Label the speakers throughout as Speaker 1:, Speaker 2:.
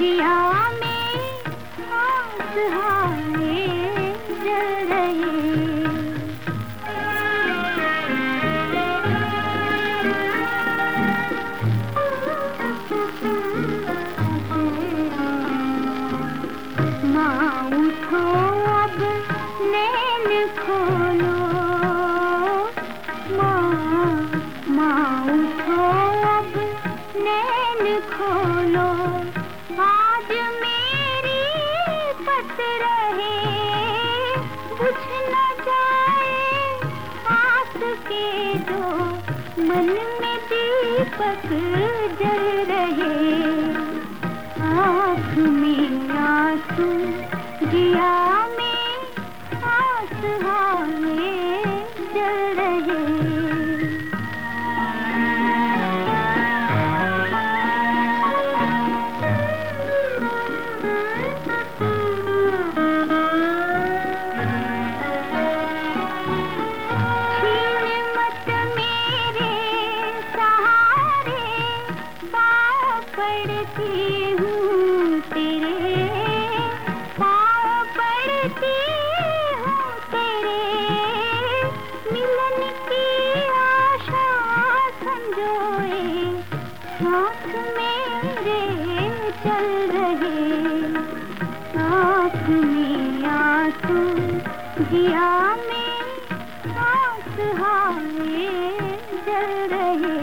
Speaker 1: जिया मन में दीपक जल रहे। आँख में आँसू जिया में आस हाय जल रहे। साथ मेरे चल रहे आँख में आँसू, जिया में आस हाय जल रहे।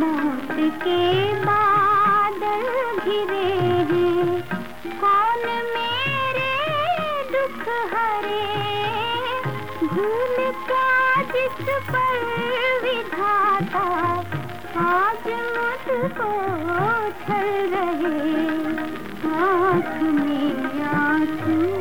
Speaker 1: मौत के बादल घिरे हैं कौन मेरे दुख हरे? भूल का जिस पर विधाता, आज मुझको छल रहे। आँख में